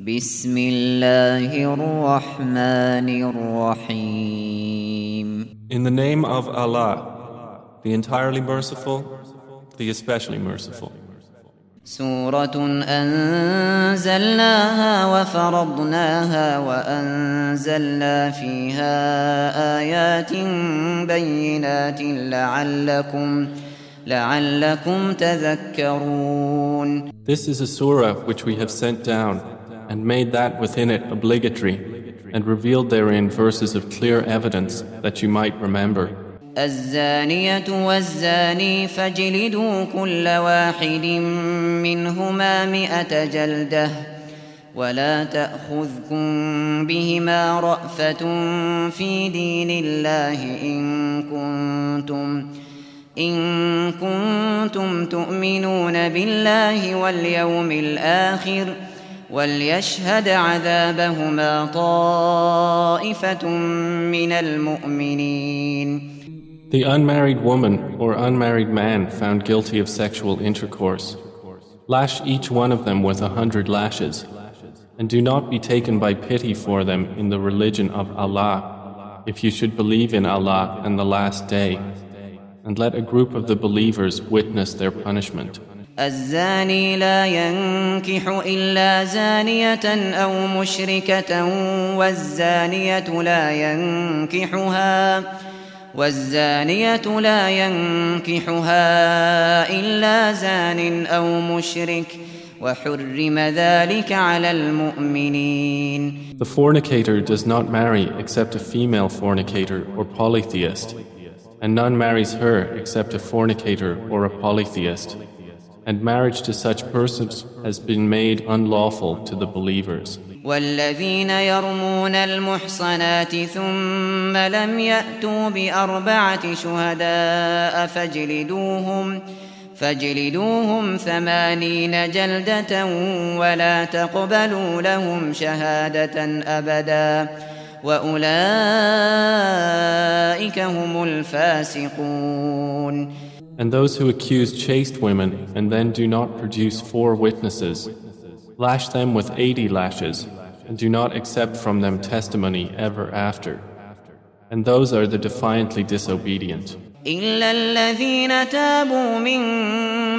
بسم الله الرحمن الرحيم In the name of Allah, the entirely merciful, the especially merciful. سورة أنزلناها وفرضناها وأنزلنا فيها آيات بينات لعلكم لعلكم تذكرون This is a surah which we have sent down and made that within it obligatory and revealed therein verses of clear evidence that you might remember. الزانية والزاني فاجلدوا كل واحد منهما مئة جلدة ولا تأخذكم بهما رأفة في دين الله إن كنتم إن كنتم تؤمنون بالله واليوم الآخر وليشهد عذابهما طائفة من المؤمنين The unmarried woman or unmarried man found guilty of sexual intercourse. Lash each one of them with a hundred lashes, and do not be taken by pity for them in the religion of Allah, if you should believe in Allah and the last day, and let a group of the believers witness their punishment. الزاني لا ينكح إلا زانية أو مشركة والزانية لا ينكحها والزانية لا ينكحها إلا زان أو مشرك وحرم ذلك على المؤمنين The fornicator does not marry except a female fornicator or polytheist, and none marries her except a fornicator or a polytheist. And marriage to such persons has been made unlawful to the believers. والذين يرمون المحصنات ثم لم يأتوا بأربعة شهداء فاجلدوهم فاجلدوهم ثمانين جلدة ولا تقبلوا لهم شهادة أبدا وأولئك هم الفاسقون And those who accuse chaste women and then do not produce four witnesses, lash them with eighty lashes, and do not accept from them testimony ever after. And those are the defiantly disobedient. إلا الذين تابوا من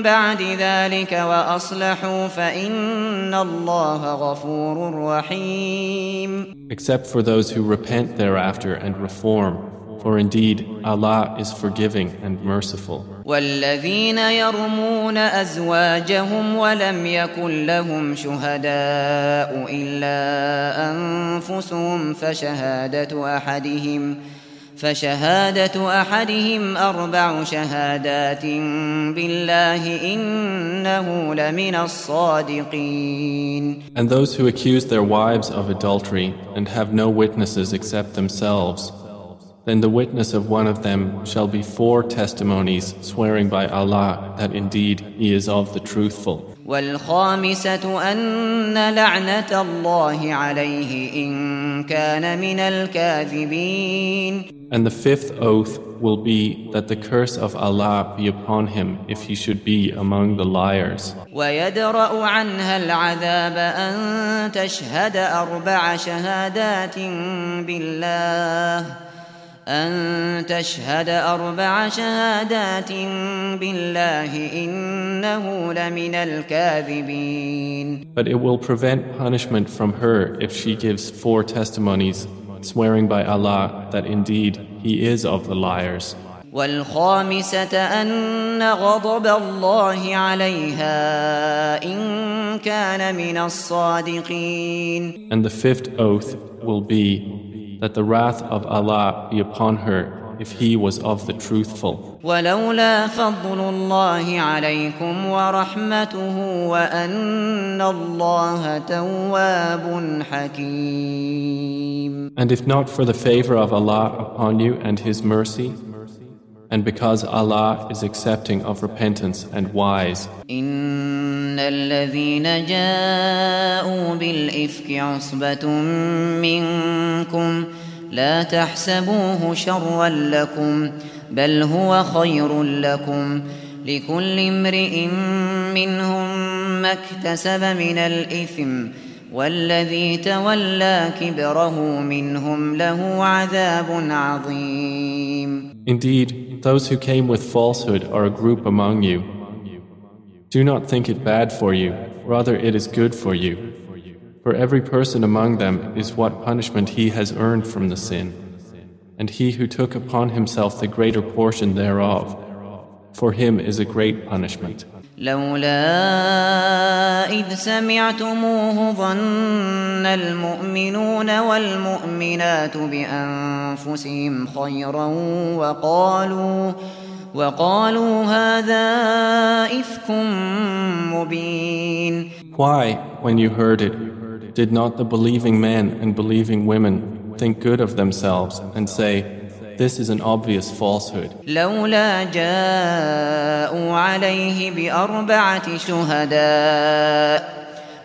بعد ذلك وأصلحوا فإن الله غفور رحيم Except for those who repent thereafter and reform, for indeed Allah is forgiving and merciful. والذين يرمون أزواجهم ولم يكن لهم شهداء إلا أنفسهم فشهادة أحدهم فشهادة أحدهم أربع شهادات بالله إنه لمن الصادقين. And those who accuse their wives of adultery and have no witnesses except themselves, then the witness of one of them shall be four testimonies swearing by Allah that indeed he is of the truthful. والخامسة أن لعنة الله عليه إن كان من الكاذبين And the fifth oath will be that the curse of Allah be upon him if he should be among the liars. ويدرأ عنها العذاب أن تشهد أربع شهادات بالله أن تشهد أربع شهادات بالله إنه لمن الكاذبين But it will prevent punishment from her if she gives four testimonies swearing by Allah that indeed he is of the liars. والخامسة أن غضب الله عليها إن كان من الصادقين And the fifth oath will be that the wrath of Allah be upon her if he was of the truthful. ولولا فضل الله عليكم ورحمته وأن الله تواب حكيم And if not for the favor of Allah upon you and His mercy, and because Allah is accepting of repentance and wise, لكل امرئ منهم ما اكتسب من الإثم والذي تولى كبره منهم له عذاب عظيم. Indeed, those who came with falsehood are a group among you. Do not think it bad for you, rather it is good for you. For every person among them is what punishment he has earned from the sin, and he who took upon himself the greater portion thereof, for him is a great punishment. لولا إذ سمعتموه ظن المؤمنون والمؤمنات بأنفسهم خيرا وقالوا وقالوا هذا إفك مبين Why, when you heard it, did not the believing men and believing women think good of themselves and say, This is an obvious falsehood. لولا جاءوا عليه بأربعة شهداء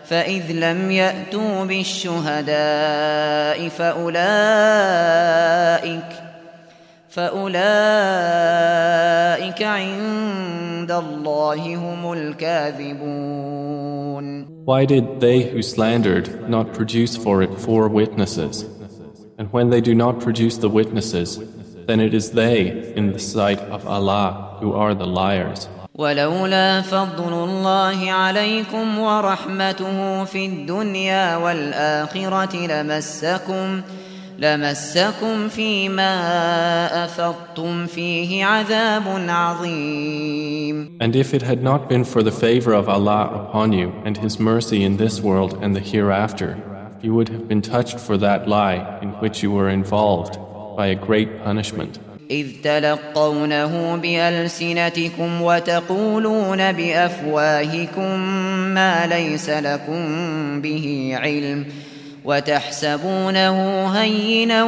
فإذ لم يأتوا بالشهداء فأولئك فأولئك عند الله هم الكاذبون Why did they who slandered not produce for it four witnesses? And when they do not produce the witnesses, then it is they in the sight of Allah who are the liars. ولولا فضل الله عليكم ورحمته في الدنيا والآخرة لمسكم لمسكم فيما أفضتم فيه عذاب عظيم And if it had not been for the favor of Allah upon you and His mercy in this world and the hereafter, you would have been touched for that lie in which you were involved by a great punishment. إذ تلقونه بألسنتكم وتقولون بأفواهكم ما ليس لكم به علم وتحسبونه هينا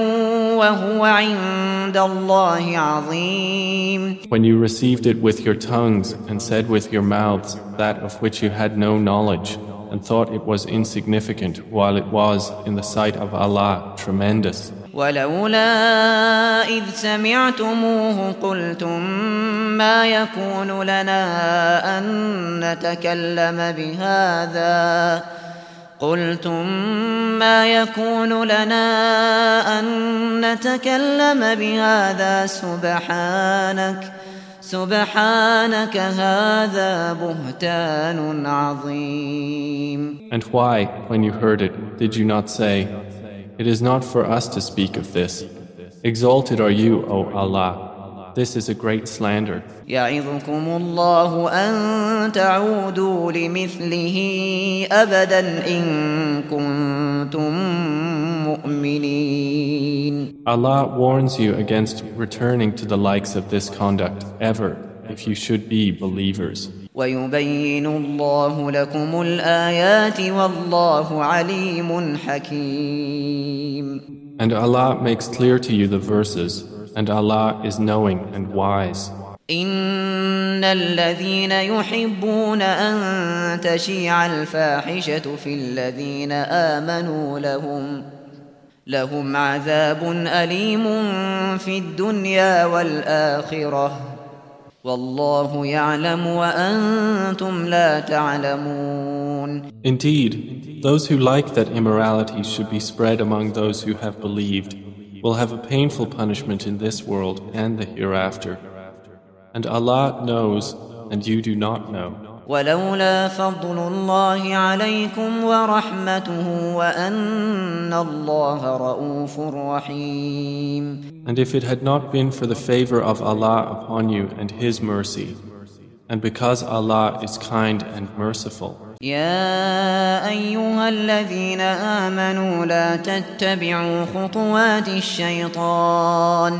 وهو عند الله عظيم When you received it with your tongues and said with your mouths that of which you had no knowledge and thought it was insignificant while it was in the sight of Allah tremendous. ولولا إذ سمعتموه قلتم ما يكون لنا أن نتكلم بهذا قلتم ما يكون لنا أن نتكلم بهذا سبحانك سبحانك هذا بهتان عظيم And why, when you heard it, did you not say, It is not for us to speak of this. Exalted are you, O Allah. This is a great slander. يعظكم الله أن تعودوا لمثله أبدا إن كنتم مؤمنين Allah warns you against returning to the likes of this conduct ever if you should be believers. ويبين الله لكم الآيات والله عليم حكيم And Allah makes clear to you the verses, and Allah is knowing and wise. إن الذين يحبون أن تشيع الفاحشة في الذين آمنوا لهم لهم عذاب أليم في الدنيا والآخرة Indeed, those who like that immorality should be spread among those who have believed will have a painful punishment in this world and the hereafter. And Allah knows, and you do not know. ولولا فضل الله عليكم ورحمته وأن الله رؤوف رحيم And if it had not been for the favor of Allah upon you and His mercy, and because Allah is kind and merciful, يا أيها الذين آمنوا لا تتبعوا خطوات الشيطان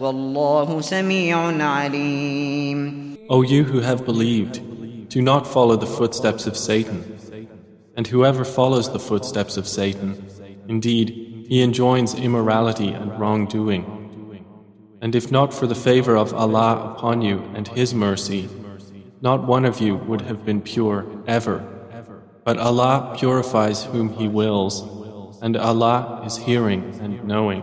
والله سميع عليم O you who have believed, do not follow the footsteps of Satan. And whoever follows the footsteps of Satan, indeed, He enjoins immorality and wrongdoing. And if not for the favor of Allah upon you and His mercy, not one of you would have been pure ever. But Allah purifies whom He wills, and Allah is hearing and knowing.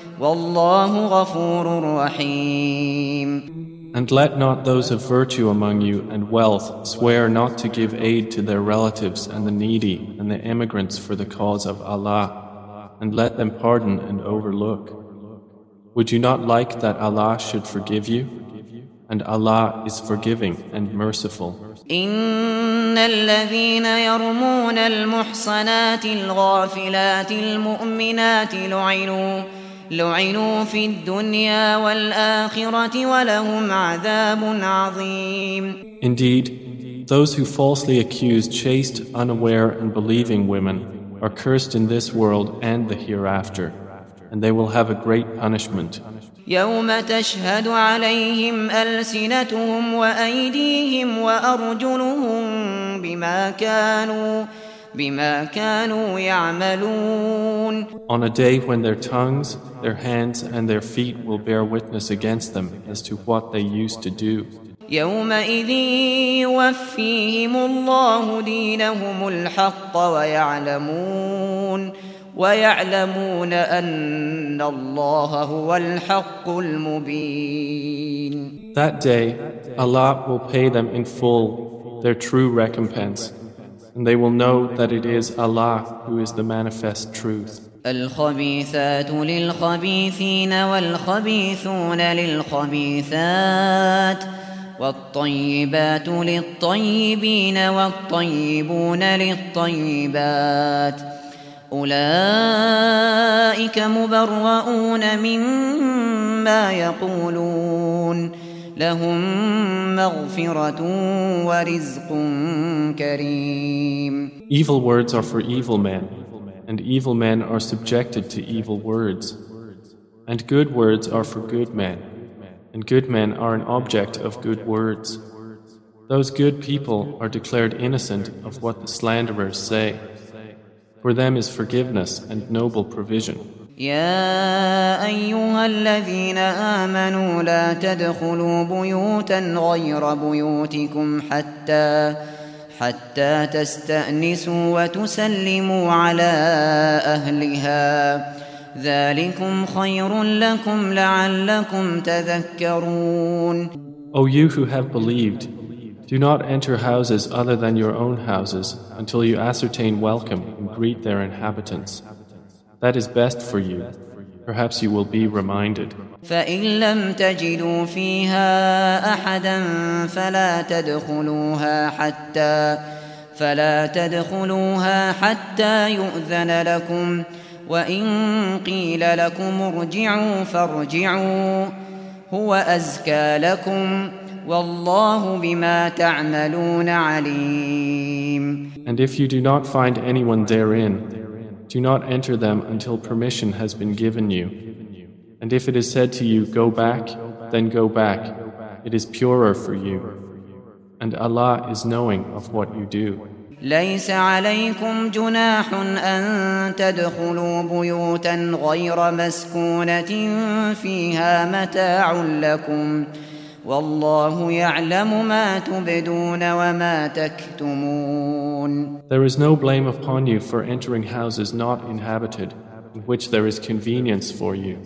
والله غفور رحيم And let not those of virtue among you and wealth swear not to give aid to their relatives and the needy and the emigrants for the cause of Allah, and let them pardon and overlook. Would you not like that Allah should forgive you? And Allah is forgiving and merciful. إن الذين يرمون المحصنات الغافلات المؤمنات لعنوا لعنوا في الدنيا والآخرة ولهم عذاب عظيم Indeed, those who falsely accuse chaste, unaware and believing women are cursed in this world and the hereafter, and they will have a great punishment. يوم تشهد عليهم ألسنتهم وأيديهم وأرجلهم بما كانوا بما كانوا يعملون On a day when their tongues, their hands, and their feet will bear witness against them as to what they used to do. يومئذ يوفيهم الله دينهم الحق ويعلمون ويعلمون أن الله هو الحق المبين That day, Allah will pay them in full their true recompense, And they will know that it is Allah who is the manifest truth. الخبيثات للخبيثين والخبيثون للخبيثات والطيبات للطيبين والطيبون للطيبات أولئك مبرؤون مما يقولون لهم مغفرة ورزق كريم Evil words are for evil men, and evil men are subjected to evil words. And good words are for good men, and good men are an object of good words. Those good people are declared innocent of what the slanderers say. For them is forgiveness and noble provision. يا أيها الذين آمنوا لا تدخلوا بيوتا غير بيوتكم حتى حتى تستأنسوا وتسلموا على أهلها ذلكم خير لكم لعلكم تذكرون O you who have believed, do not enter houses other than your own houses until you ascertain welcome and greet their inhabitants. That is best for you. Perhaps you will be reminded. فإن لم تجدوا فيها أحدا فلا تدخلوها حتى فلا تدخلوها حتى يؤذن لكم وإن قيل لكم ارجعوا فارجعوا هو أزكى لكم والله بما تعملون عليم And if you do not find anyone therein, do not enter them until permission has been given you. And if it is said to you, Go back, then go back. It is purer for you. And Allah is knowing of what you do. ليس عليكم جناح أن تدخلوا بيوتا غير مسكونة فيها متاع لكم والله يعلم ما تبدون وما تكتمون There is no blame upon you for entering houses not inhabited, in which there is convenience for you.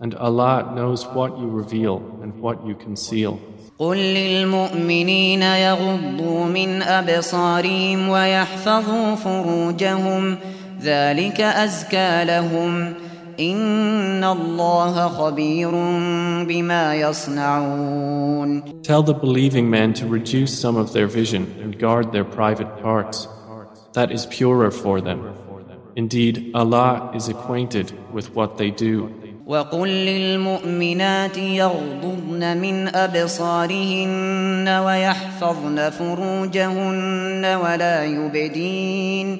And Allah knows what you reveal and what you conceal. قل للمؤمنين يغضوا من أبصارهم ويحفظوا فروجهم ذلك أزكى لهم إن الله خبير بما يصنعون Tell the believing men to reduce some of their vision and guard their private parts. That is purer for them. Indeed, Allah is acquainted with what they do. وقل للمؤمنات يغضضن من أبصارهن ويحفظن فروجهن ولا يبدين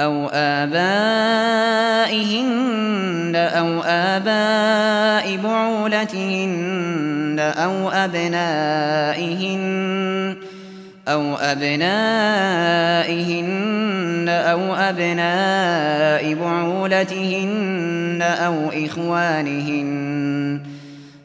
أو آبائهن أو آباء بعولتهن أو أبنائهن أو أبنائهن أو أبناء بعولتهن أو إخوانهن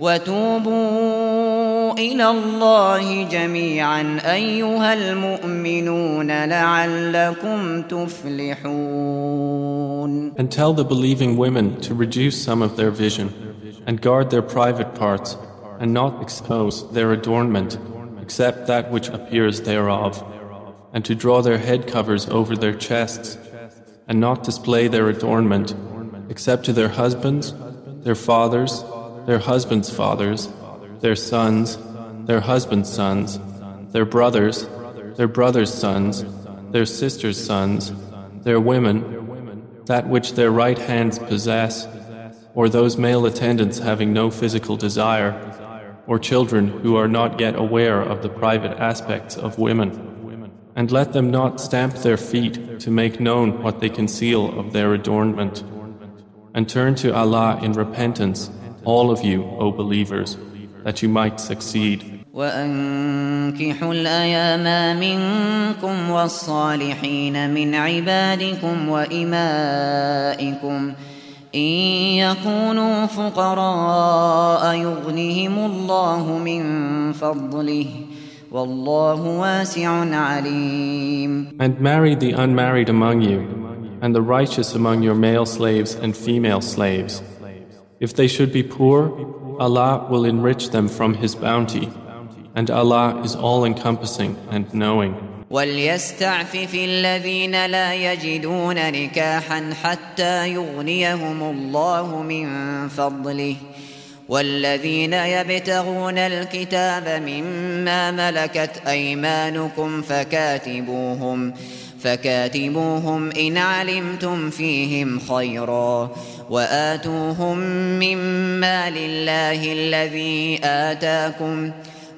وتوبوا إلى الله جميعا أيها المؤمنون لعلكم تفلحون And tell the believing women to reduce some of their vision and guard their private parts and not expose their adornment except that which appears thereof and to draw their head covers over their chests and not display their adornment except to their husbands, their fathers, their husbands' fathers, their sons, their husbands' sons, their brothers, their brothers' sons, their sisters' sons, their women, that which their right hands possess, or those male attendants having no physical desire, or children who are not yet aware of the private aspects of women. And let them not stamp their feet to make known what they conceal of their adornment. And turn to Allah in repentance all of you, O believers, that you might succeed. وأنكحوا الأيام منكم والصالحين من عبادكم وإمائكم إن يكونوا فقراء يغنهم الله من فضله والله واسع عليم And marry the unmarried among you, and the righteous among your male slaves and female slaves. If they should be poor, Allah will enrich them from His bounty, and Allah is all encompassing and knowing. وليستعفف الذين لا يجدون نكاحا حتى يغنيهم الله من فضله والذين يبتغون الكتاب مما ملكت أيمانكم فكاتبوهم فكاتبوهم إن علمتم فيهم خيرا وآتوهم مما لله الذي آتاكم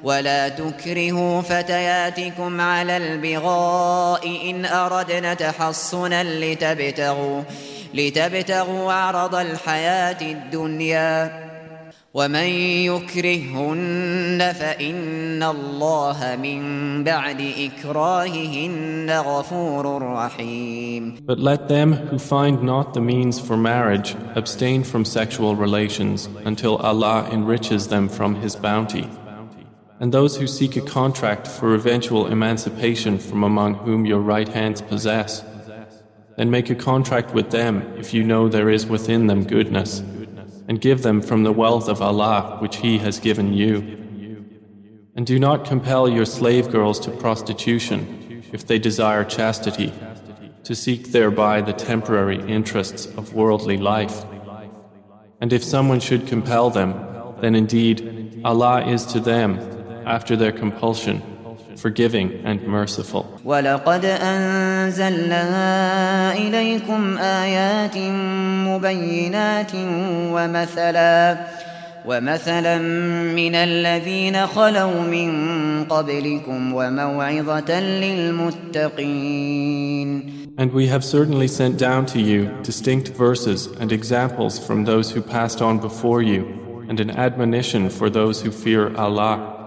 ولا تكرهوا فتياتكم على البغاء إن أردنا تحصنا لتبتغوا, لتبتغوا عرض الحياة الدنيا. ومن يكرهن فإن الله من بعد إكراههن غفور رحيم But let them who find not the means for marriage abstain from sexual relations until Allah enriches them from His bounty. And those who seek a contract for eventual emancipation from among whom your right hands possess, then make a contract with them if you know there is within them goodness and give them from the wealth of Allah which He has given you. And do not compel your slave girls to prostitution if they desire chastity, to seek thereby the temporary interests of worldly life. And if someone should compel them, then indeed Allah is to them, after their compulsion, forgiving and merciful. ولقد أنزلنا إليكم آيات مبينات ومثلا ومثلا من الذين خلوا من قبلكم وموعظة للمتقين And we have certainly sent down to you distinct verses and examples from those who passed on before you and an admonition for those who fear Allah.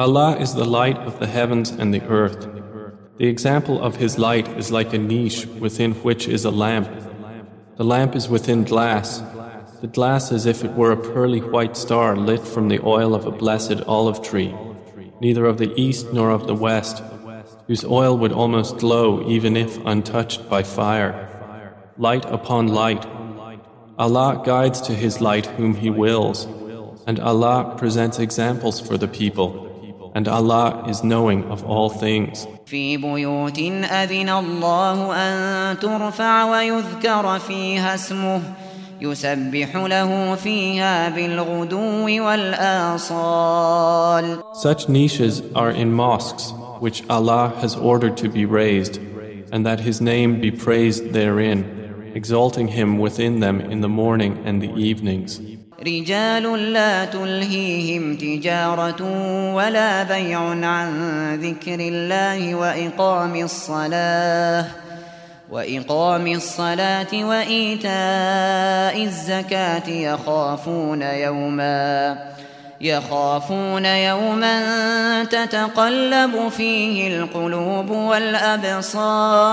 Allah is the light of the heavens and the earth. The example of His light is like a niche within which is a lamp. The lamp is within glass. The glass as if it were a pearly white star lit from the oil of a blessed olive tree, neither of the east nor of the west, whose oil would almost glow even if untouched by fire. Light upon light, Allah guides to His light whom He wills, and Allah presents examples for the people. And Allah is knowing of all things. في بيوت أذن الله أن ترفع ويذكر فيها اسمه يسبح له فيها بالغدو والآصال Such niches are in mosques which Allah has ordered to be raised, and that His name be praised therein, Exalting Him within them in the morning and the evenings. رجال لا تلهيهم تجارة ولا بيع عن ذكر الله وإقام الصلاة وإقام الصلاة وإيتاء الزكاة يخافون يوما يخافون يوما تتقلب فيه القلوب والأبصار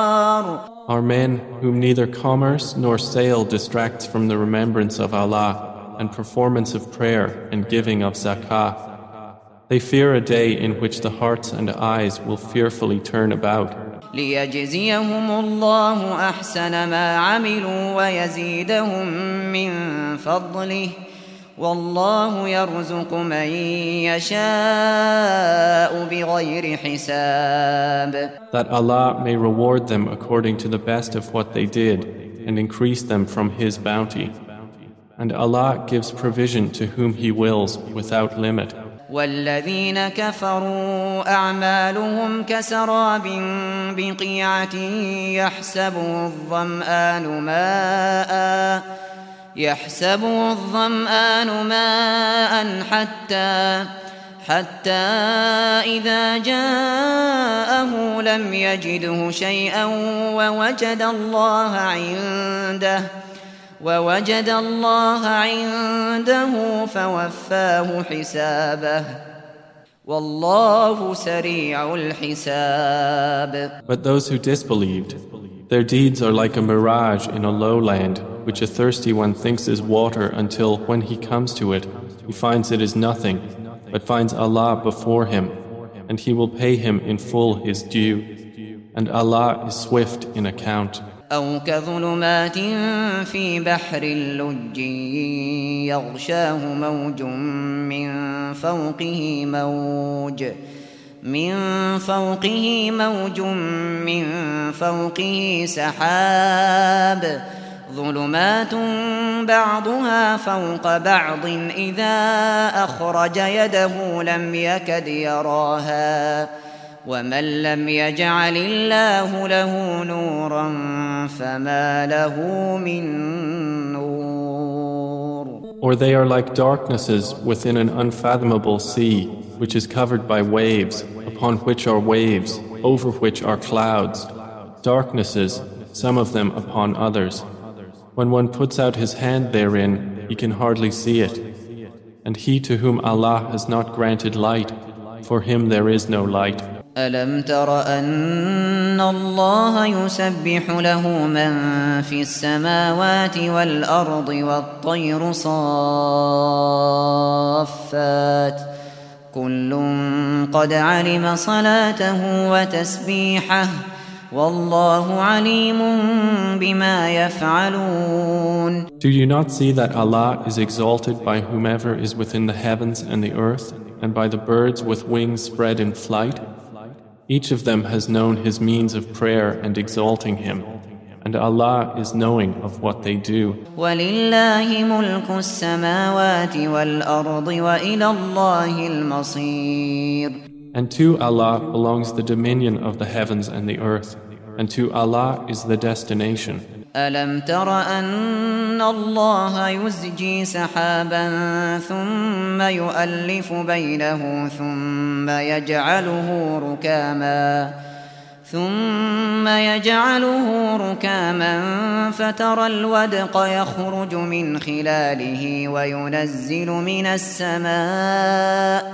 Are men whom neither commerce nor sale distracts from the remembrance of Allah and performance of prayer and giving of zakah. They fear a day in which the hearts and eyes will fearfully turn about. ليجزيهم الله أحسن ما عملوا ويزيدهم من فضله والله يرزق من يشاء بغير حساب That Allah may reward them according to the best of what they did and increase them from His bounty. And Allah gives provision to whom He wills without limit. والذين كفروا أعمالهم كسراب بقيعة يحسبه الظمآن ماء يحسبه الظمآن ماء حتى حتى إذا جاءه لم يجده شيئا ووجد الله عنده ووجد الله عنده فوفاه حسابه. والله سريع الحساب. But those who disbelieved, their deeds are like a mirage in a lowland, which a thirsty one thinks is water until, when he comes to it, he finds it is nothing, but finds Allah before him, and he will pay him in full his due. And Allah is swift in account. أو كظلمات في بحر اللج يغشاه موج من فوقه موج من فوقه موج من فوقه سحاب ظلمات بعضها فوق بعض إذا أخرج يده لم يكد يراها ومن لم يجعل الله له نورا فما له من نور Or they are like darknesses within an unfathomable sea, which is covered by waves, upon which are waves, over which are clouds. Darknesses, some of them upon others. When one puts out his hand therein, he can hardly see it. And he to whom Allah has not granted light, for him there is no light. ألم تر أن الله يسبح له من في السماوات والأرض والطير صافات كل قد علم صلاته وتسبيحه والله عليم بما يفعلون Do you not see that Allah is exalted by whomever is within the heavens and the earth and by the birds with wings spread in flight? Each of them has known his means of prayer and exalting him, and Allah is knowing of what they do. And to Allah belongs the dominion of the heavens and the earth, and to Allah is the destination. ألم تر أن الله يزجي سحابا ثم يؤلف بينه ثم يجعله ركاما ثم يجعله ركاما فترى الودق يخرج من خلاله وينزل من السماء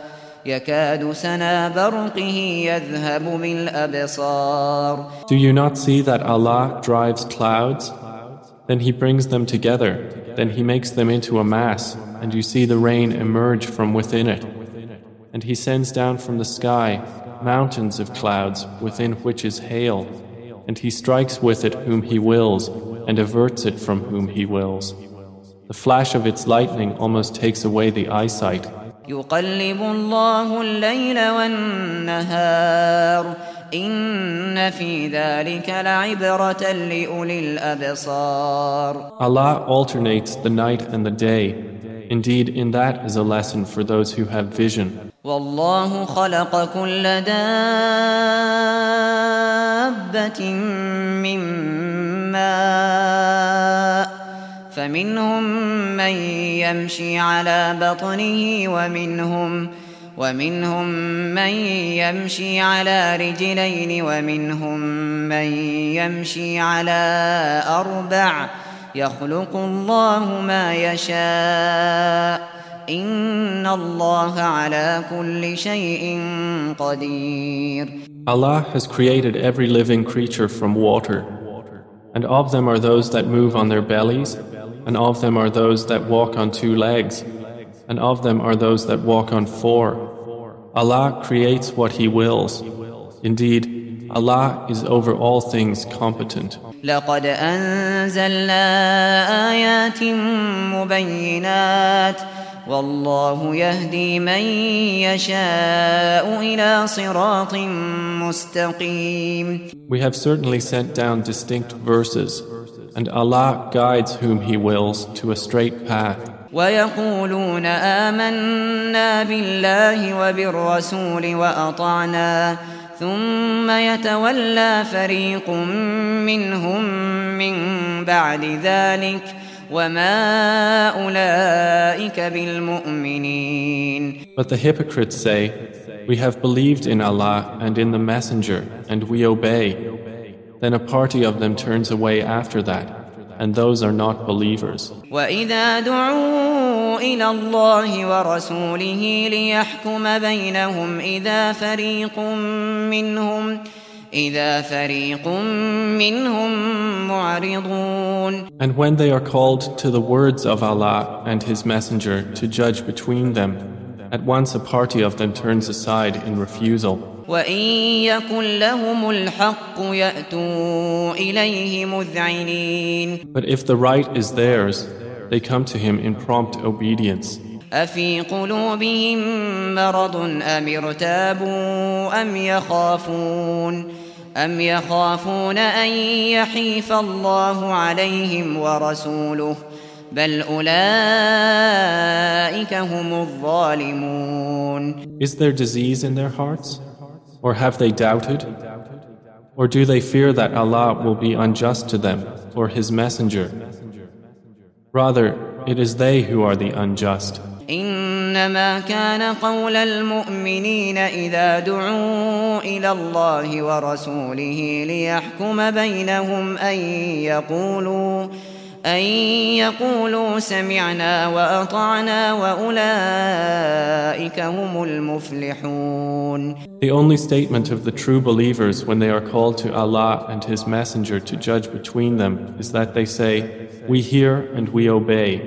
يكاد سنا برقه يذهب بالأبصار Do you not see that Allah drives clouds? Then He brings them together. Then He makes them into a mass and you see the rain emerge from within it. And he sends down from the sky mountains of clouds within which is hail, and he strikes with it whom he wills and averts it from whom he wills. The flash of its lightning almost takes away the eyesight. يقلب الله الليل والنهار إن في ذلك لعبرة لأولي الأبصار Allah alternates the night and the day Indeed, in that is a lesson for those who have vision. والله خلق كل دابة من ماء فمنهم من يمشي على بطنه ومنهم ومنهم من يمشي على رجلين ومنهم من يمشي على أربع يخلق الله ما يشاء إن الله على كل شيء قدير. Allah has created every living creature from water and of them are those that move on their bellies and of them are those that walk on two legs and of them are those that walk on four Allah creates what He wills indeed Allah is over all things competent لقد أنزلنا آيات مبينات والله يهدي من يشاء إلى صراط مستقيم We have certainly sent down distinct verses and Allah guides whom He wills to a straight path. ويقولون آمنا بالله وبالرسول وأطعنا ثم يتولى فريق منهم من بعد ذلك وما أولئك بالمؤمنين But the hypocrites say, We have believed in Allah and in the Messenger, and we obey. Then a party of them turns away after that, and those are not believers. وإذا دعوا إلى الله ورسوله ليحكم بينهم إذا فريق منهم إذا فريق منهم معرضون And when they are called to the words of Allah and His Messenger to judge between them, at once a party of them turns aside in refusal. وإن يكن لهم الحق يأتوا إليه مذعنين But if the right is theirs, they come to him in prompt obedience. أفي قلوبهم مرض أم ارتابوا أم يخافون أم يخافون أن يحيف الله عليهم ورسوله بل أولئك هم الظالمون Is there disease in their hearts? Or have they doubted? Or do they fear that Allah will be unjust to them or His Messenger? Rather, it is they who are the unjust. إنما كان قول المؤمنين إذا دعوا إلى الله ورسوله ليحكم بينهم أن يقولوا أن يقولوا سمعنا وأطعنا وأولئك هم المفلحون The only statement of the true believers when they are called to Allah and His Messenger to judge between them is that they say, We hear and we obey,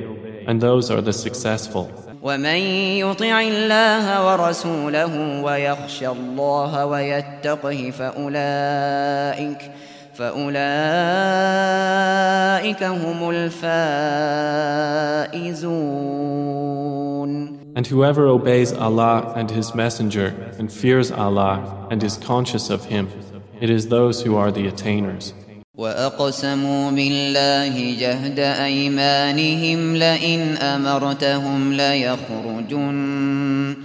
and those are the successful. ومن يطع الله ورسوله ويخشى الله ويتقه فأولئك فأولئك هم الفائزون And whoever obeys Allah and His Messenger and fears Allah and is conscious of Him, it is those who are the attainers. وأقسموا بالله جهد أيمانهم لئن أمرتهم ليخرجن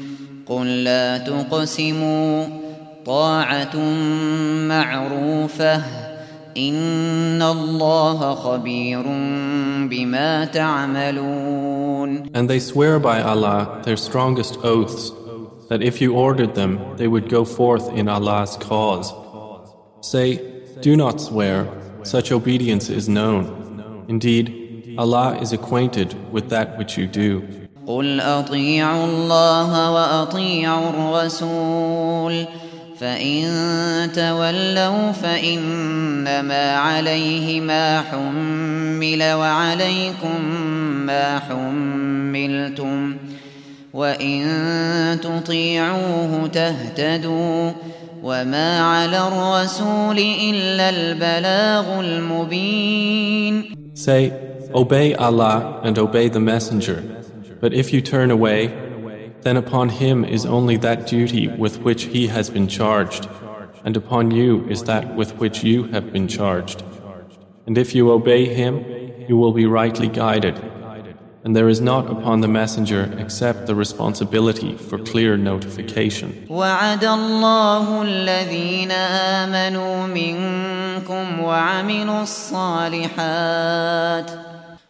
قل لا تقسموا طاعة معروفة إن الله خبير بما تعملون And they swear by Allah their strongest oaths that if you ordered them, they would go forth in Allah's cause. Say, do not swear, such obedience is known. Indeed, Allah is acquainted with that which you do. قل أطيعوا الله وأطيعوا الرسول فإن تولوا فإنما عليه ما حمل وعليكم ما حملتم وإن تطيعوه تهتدوا وما على الرسول إلا البلاغ المبين Say, obey Allah and obey the Messenger. But if you turn away, then upon him is only that duty with which he has been charged, and upon you is that with which you have been charged. And if you obey him, you will be rightly guided. And there is not upon the messenger except the responsibility for clear notification. وعد الله الذين آمنوا منكم وعملوا الصالحات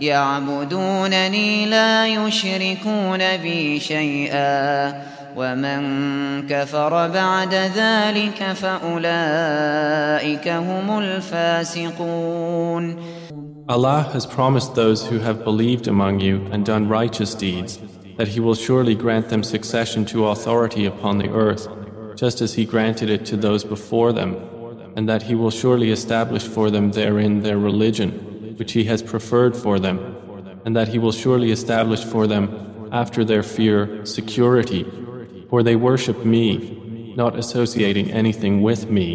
يعبدونني لا يشركون بي شيئا ومن كفر بعد ذلك فأولئك هم الفاسقون Allah has promised those who have believed among you and done righteous deeds that He will surely grant them succession to authority upon the earth, just as He granted it to those before them, and that He will surely establish for them therein their religion, which He has preferred for them, and that He will surely establish for them after their fear security, for they worship me, not associating anything with me.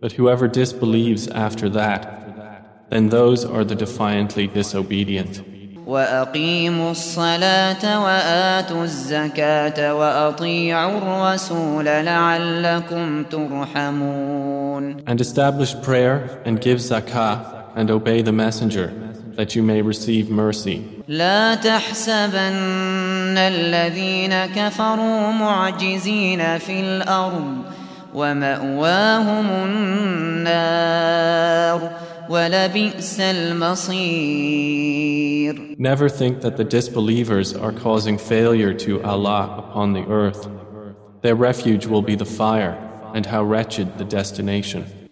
But whoever disbelieves after that, then those are the defiantly disobedient. وأقيموا الصلاة وآتوا الزكاة وأطيعوا الرسول لعلكم ترحمون And establish prayer and give zakah and obey the messenger that you may receive mercy. لا تحسبن الذين كفروا معجزين في الأرض ومأواهم النار ولبئس المصير Never think that the disbelievers are causing failure to Allah upon the earth. Their refuge will be the fire, and how wretched the destination.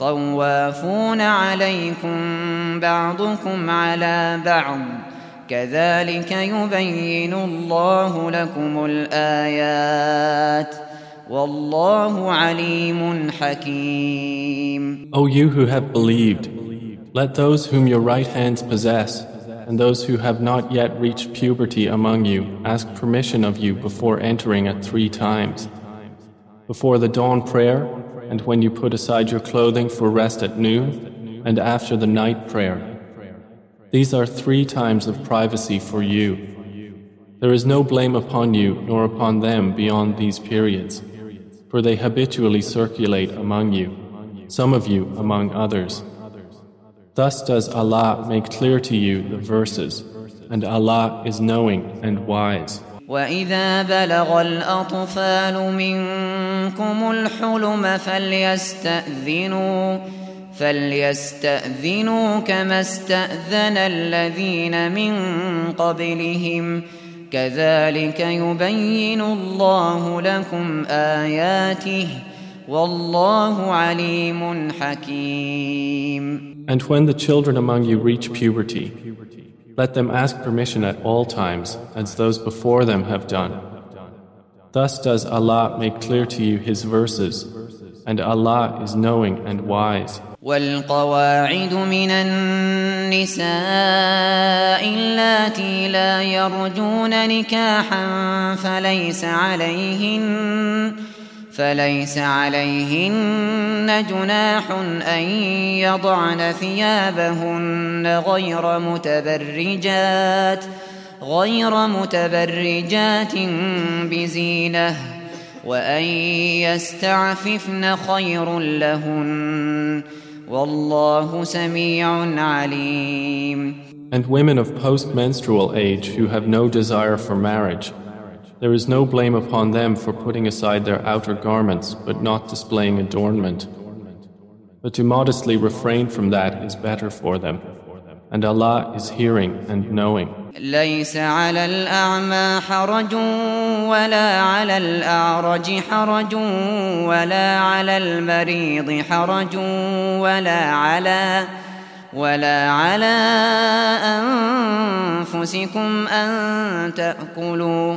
طوافون عليكم بعضكم على بعض كذلك يبين الله لكم الآيات والله عليم حكيم O you who have believed, let those whom your right hands possess and those who have not yet reached puberty among you ask permission of you before entering at three times. Before the dawn prayer, and when you put aside your clothing for rest at noon, and after the night prayer. These are three times of privacy for you. There is no blame upon you nor upon them beyond these periods, for they habitually circulate among you, some of you among others. Thus does Allah make clear to you the verses, and Allah is knowing and wise. وإذا بلغ الأطفال منكم الحلم فليستأذنوا فليستأذنوا كما استأذن الذين من قبلهم. كذلك يبين الله لكم آياته والله عليم حكيم. And when the children among you reach puberty, let them ask permission at all times, as those before them have done. Thus does Allah make clear to you His verses, and Allah is knowing and wise. والقواعد من النساء اللاتي لا يرجون نكاحا فليس عليهن فليس عليهن جناح أن يضعن ثيابهن غير متبرجات غير متبرجات بزينة وأن يستعففن خير لهن. والله سميع عليم. And women of post-menstrual age who have no desire for marriage There is no blame upon them for putting aside their outer garments but not displaying adornment. But to modestly refrain from that is better for them. And Allah is hearing and knowing. ليس على الأعمى حرج ولا على الأعرج حرج ولا على المريض حرج ولا على ولا على أنفسكم أن تأكلوا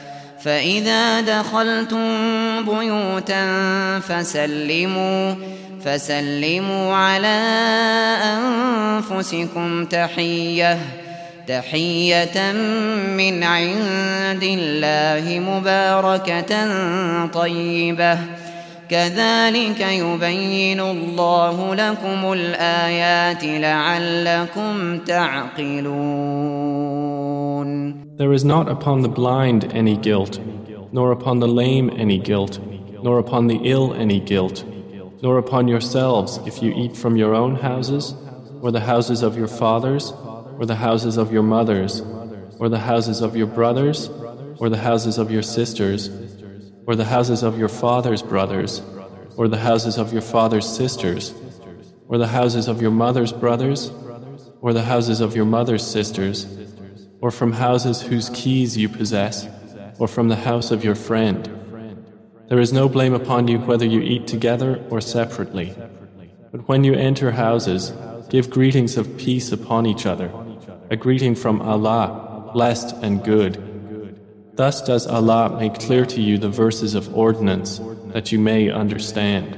فإذا دخلتم بيوتا فسلموا فسلموا على أنفسكم تحية تحية من عند الله مباركة طيبة. كذلك يبين الله لكم الآيات لعلكم تعقلون. There is not upon the blind any guilt, nor upon the lame any guilt, nor upon the ill any guilt, nor upon yourselves if you eat from your own houses, or the houses of your fathers, or the houses of your mothers, or the houses of your brothers, or the houses of your sisters, or the houses of your father's brothers, or the houses of your father's sisters, or the houses of your mother's brothers, or the houses of your mother's sisters, or from houses whose keys you possess, or from the house of your friend. There is no blame upon you whether you eat together or separately. But when you enter houses, give greetings of peace upon each other, a greeting from Allah, blessed and good. Thus does Allah make clear to you the verses of ordinance, that you may understand.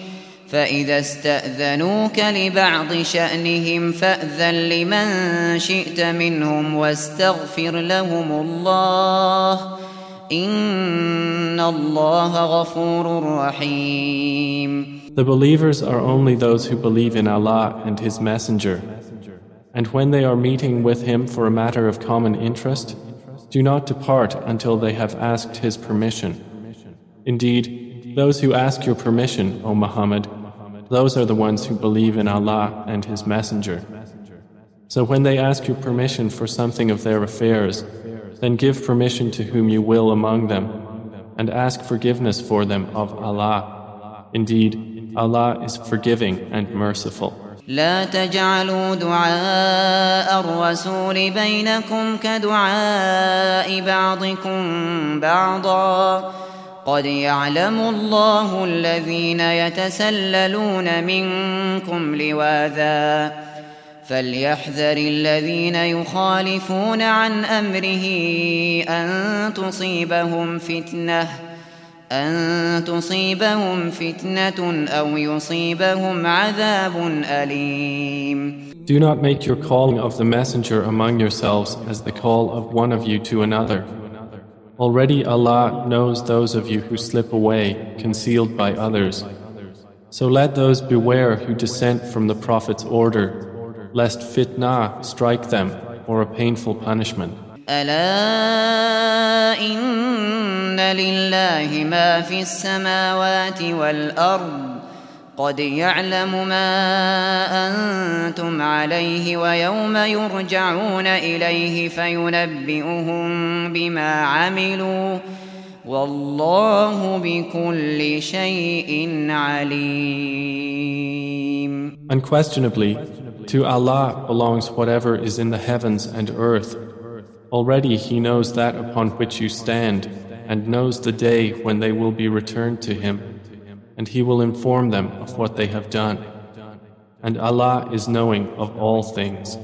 فإذا استأذنوك لبعض شأنهم فأذن لمن شئت منهم واستغفر لهم الله إن الله غفور رحيم The believers are only those who believe in Allah and His Messenger. And when they are meeting with Him for a matter of common interest, do not depart until they have asked His permission. Indeed, those who ask your permission, O Muhammad, those are the ones who believe in Allah and His Messenger. So when they ask your permission for something of their affairs, then give permission to whom you will among them, and ask forgiveness for them of Allah. Indeed, Allah is forgiving and merciful. لا تجعلوا دعاء الرسول بينكم كدعاء بعضكم بعضا قد يعلم الله الذين يتسللون منكم لواذا فليحذر الذين يخالفون عن امره ان تصيبهم فتنه ان تصيبهم فتنه أو يصيبهم عذاب اليم Do not make your calling of the messenger among yourselves as the call of one of you to another. Already Allah knows those of you who slip away, concealed by others. So let those beware who dissent from the Prophet's order, lest fitna strike them or a painful punishment. ألا إن لله ما في السماوات والأرض قد يعلم ما أنتم عليه ويوم يرجعون إليه فينبئهم بما عملوا والله بكل شيء عليم Unquestionably, to Allah belongs whatever is in the heavens and earth. Already He knows that upon which you stand and knows the day when they will be returned to Him and He will inform them of what they have done. And Allah is knowing of all things.